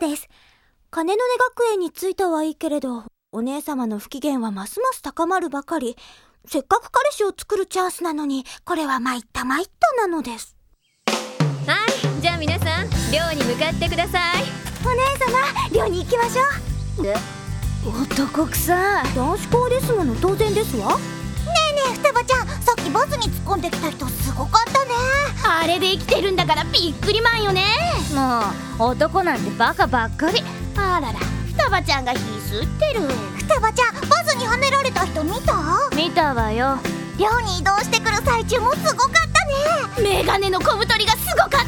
です。金の根学園に着いたはいいけれど、お姉様の不機嫌はますます高まるばかり。せっかく彼氏を作るチャンスなのに、これは参った参ったなのです。はいじゃあ皆さん寮に向かってくださいお姉様、寮に行きましょう。で男臭男子校ですもの当然ですわ。ねえ双葉ちゃんさっきバスに突っ込んできた人すごかったねあれで生きてるんだからびっくりマンよね。もう男なんてバカばっかり。あらら双葉ちゃんが火吸ってる。双葉ちゃんバスにはねられた人見た？見たわよ。寮に移動してくる最中もすごかったね。メガネの小太りがすごかった。うん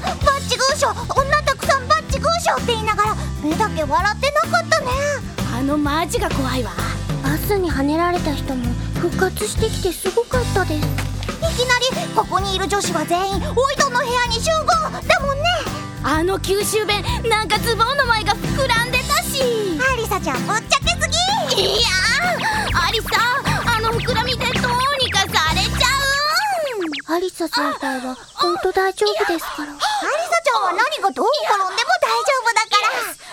バッチグーショー女たくさんバッチグーショーって言いながら目だけ笑ってなかったね。あのマジが怖いわ。バスにはねられた人も復活してきてすごかったです。いきなりここにいる女子は全員おいどんの部屋に集合だもんね。あの九州弁なんかズボンの前が膨らんでたし。アリサちゃんぶっちゃけすぎ。いやーアリサあの膨らみでどうにかされちゃアリサ先輩は本当大丈夫ですから。アリサちゃんは何がどう転んでも大丈夫だから。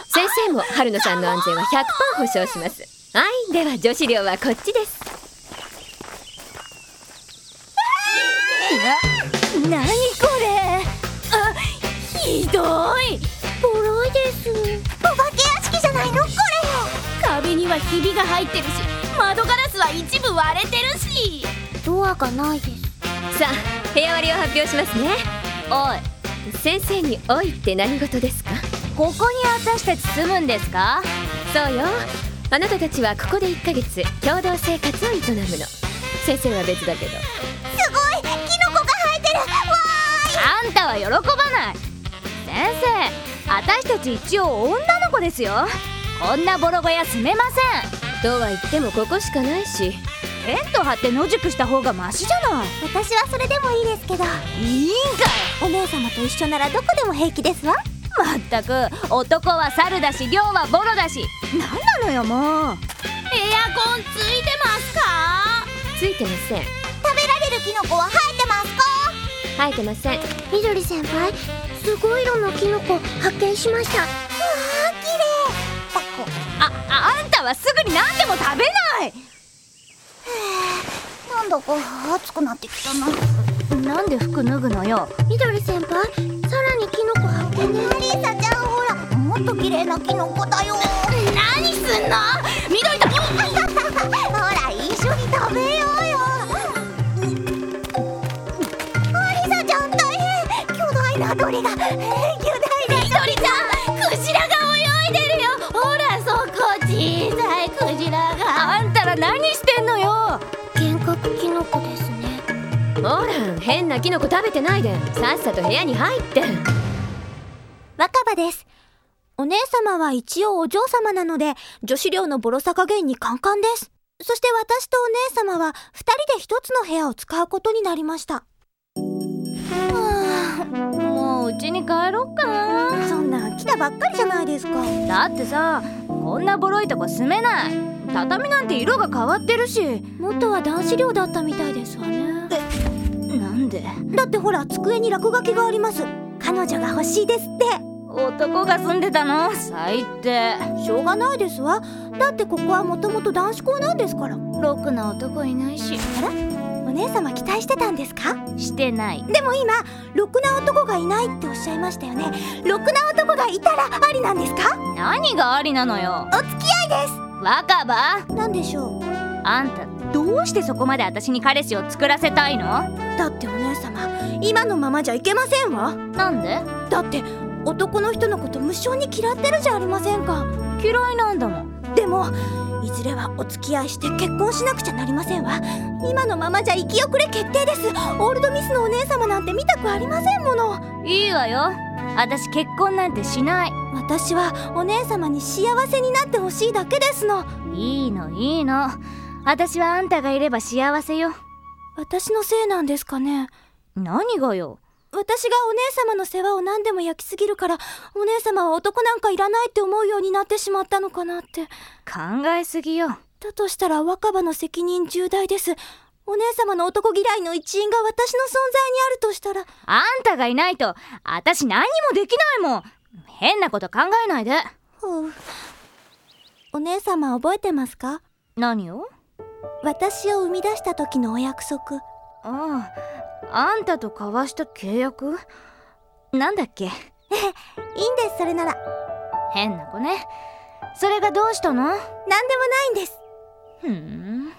先生も春野さんの安全は100%保証します。はいでは女子寮はこっちですな何これあひどい。ボロいです。お化け屋敷じゃないのこ壁にはひびが入ってるし。窓ガラスは一部割れてるしドアがないです。さあ部屋割りを発表しますね。おい先生に「おい」って何事ですか？ここに私たち住むんですか？そうよ。あなたたちはここで1ヶ月共同生活を営むの。先生は別だけどんたは喜ばない。先生私たち一応女の子ですよ。こんなボロ小屋住めません。とは言ってもここしかないし。テント張って野宿した方がマシじゃない。私はそれでもいいですけど、いいんかお姉様と一緒ならどこでも平気ですわ。いまったく男は猿だし寮はボロだし。なんなのよもう。エアコンついてますか？ついてません。食べられるキノコは生えてますか生えてません。みどり先輩、すごい色のキノコ発見しました。わあ綺麗。パコあああんたはすぐに何でも食べない。なんだか暑くなってきたな。なんで服脱ぐのよ。みどり先輩、さらにキノコ発見ね。アリサちゃんほらもっと綺麗なキノコだよ。何すんの？緑といでるよほらそこ小さいクジラがあんたら何してんのよ幻覚キノコですね。ほら変なキノコ食べてないでさっさと部屋に入って若葉です。お姉様は一応お嬢様なので、女子寮のボロさ加減にカンカンです。そして私とお姉様は二人で一つの部屋を使うことになりました。もううちに帰ろっかなそんな来たばっかりじゃないですか。だってさこんなボロいとこ住めない畳なんて色が変わってるし元は男子寮だったみたいですわね。なんで？だってほら、机に落書きがあります。彼女が欲しいですって。男が住んでたの？最低しょうがないですわ。だってここはもともと男子校なんですから。ろくな男いないしあらお姉様期待してたんですか？してない。でも今、ろくな男がいないっておっしゃいましたよね。ろくな男がいたらありなんですか？何がありなのよ。お付き合いです。若葉。なんでしょう？あんたどうしてそこまで私に彼氏を作らせたいの？だってお姉様今のままじゃいけませんわ。なんで？だって男の人のこと無性に嫌ってるじゃありませんか。嫌いなんだもん。でもいずれはお付き合いして結婚しなくちゃなりませんわ。今のままじゃ生き遅れ決定です。オールドミスのお姉様なんて見たくありませんもの。いいわよ。私結婚なんてしない。私はお姉様に幸せになってほしいだけですの。いいのいいの。私はあんたがいれば幸せよ。私のせいなんですかね。何がよ私がお姉様の世話を何でも焼きすぎるからお姉様は男なんかいらないって思うようになってしまったのかなって。考えすぎよ。だとしたら若葉の責任重大です。お姉様の男嫌いの一因が私の存在にあるとしたら。あんたがいないと私何にもできないもん。変なこと考えないで。お姉様覚えてますか？何を？私を生み出した時のお約束。あああんたと交わした契約？なんだっけ？いいんですそれなら。変な子ね。それがどうしたの？何でもないんです。ふん。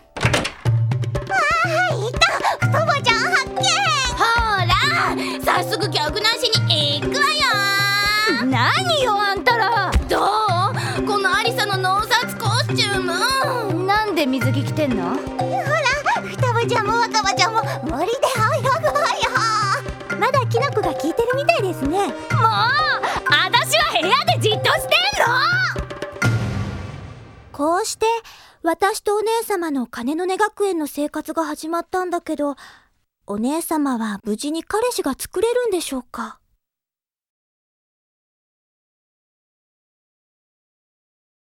いた。双葉ちゃん発見ほら早速曲なしに行くわよ。何よあんたら。どう？このアリサの脳札コスチューム？なんで水着着てんの？双葉ちゃんも若葉ちゃんもですね。もう私は部屋でじっとしてんこうして私とお姉様の金の音学園の生活が始まったんだけどお姉様は無事に彼氏が作れるんでしょうか？